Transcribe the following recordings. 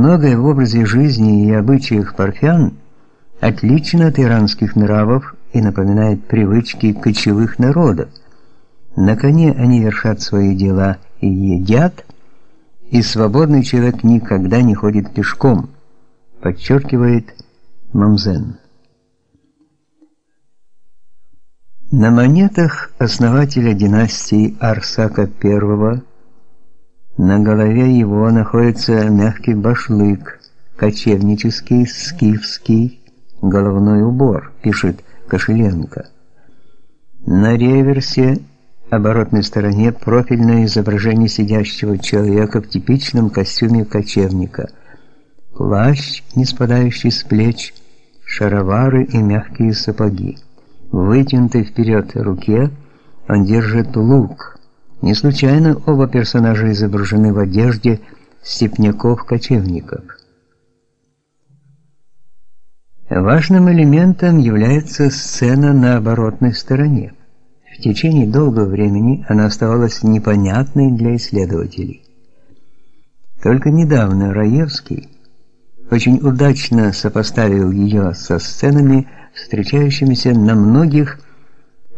Многое в образе жизни и обычаях парфян отлично от иранских нравов и напоминает привычки кочевых народов. На коне они вершат свои дела и едят, и свободный человек никогда не ходит пешком, подчеркивает Мамзен. На монетах основателя династии Арсака I на голове его находится мягкий башлык, кочевнический скифский головной убор, пишет Кошеленко. На реверсе оборотной стороне профильное изображение сидящего человека в типичном костюме кочевника. Плащ, не спадающий с плеч, шаровары и мягкие сапоги. Вытянутой вперед руке он держит лук – не случайно оба персонажа изображены в одежде степняков-кочевников. Важным элементом является сцена на оборотной стороне. В течение долгого времени она оставалась непонятной для исследователей. Только недавно Раевский очень удачно сопоставил ее со сценами, встречающимися на многих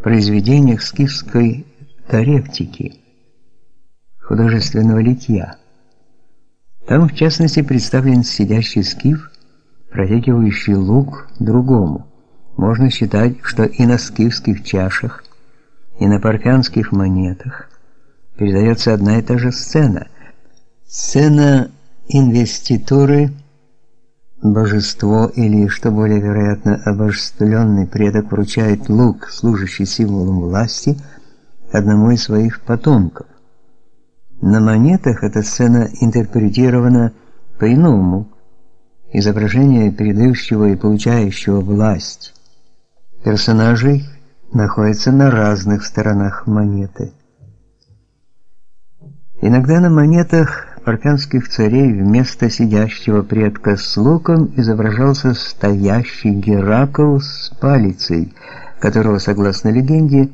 произведениях скифской корректики, художественного литья. Там, в частности, представлен сидящий скиф, протягивающий лук другому. Можно считать, что и на скифских чашах, и на парфянских монетах передается одна и та же сцена. Сцена инвеституры божество или, что более вероятно, обожествленный предок вручает лук, служащий символом власти – одному из своих потомков. На монетах эта сцена интерпретирована по-иному. Изображение передающего и получающего власть персонажей находится на разных сторонах монеты. Иногда на монетах парфянских царей вместо сидящего предка с луком изображался стоящий Геракл с палицей, которого, согласно легенде,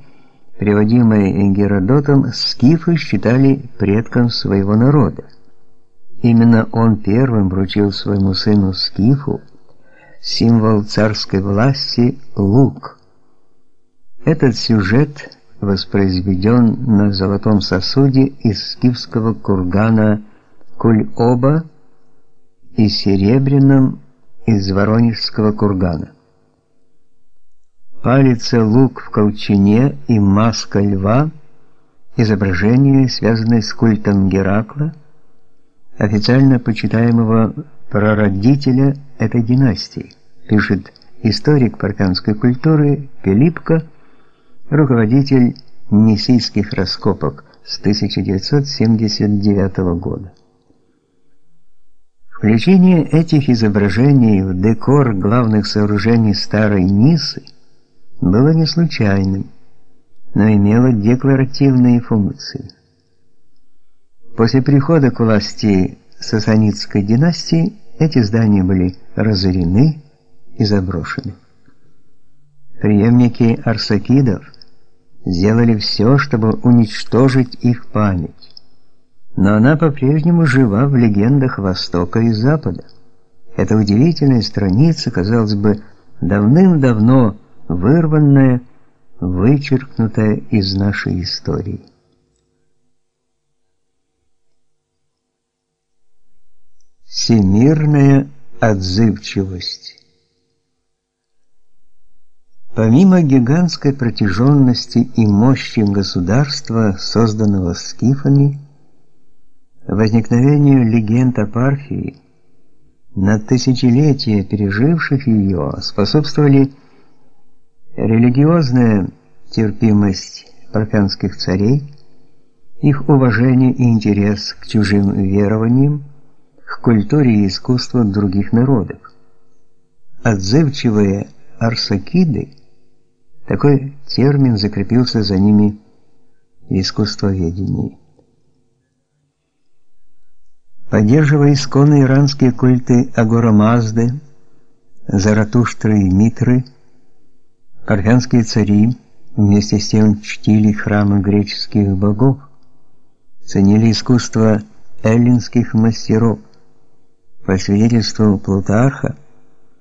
приводимые Геродотом, скифы считали предком своего народа. Именно он первым вручил своему сыну скифу символ царской власти лук. Этот сюжет воспроизведен на золотом сосуде из скифского кургана Куль-Оба и серебряном из Воронежского кургана. Палица лук в колчине и маска льва изображение, связанное с культом Геракла, официально почитаемого прародителя этой династии, пишет историк парфянской культуры Пилипко, руководитель несийских раскопок с 1979 года. Включение этих изображений в декор главных сооружений старой Нисы – было не случайным, но имело декларативные функции. После прихода к власти сасанидской династии эти здания были разорены и заброшены. Преемники арсакидов сделали все, чтобы уничтожить их память, но она по-прежнему жива в легендах Востока и Запада. Эта удивительная страница, казалось бы, давным-давно вырванное, вычеркнутое из нашей истории. Всемирная отзывчивость Помимо гигантской протяженности и мощи государства, созданного скифами, возникновению легенд о Парфии, на тысячелетия переживших ее, способствовали Религиозная терпимость парфянских царей, их уважение и интерес к чужим верованиям, к культуре и искусству других народов. Отзывчивые арсакиды, такой термин закрепился за ними в искусствоведении. Поддерживая исконные иранские культы Агора Мазды, Заратуштры и Митры, Парфянские цари вместе с тем чтили храмы греческих богов, ценили искусство эллинских мастеров, По свидетельству Плутарха,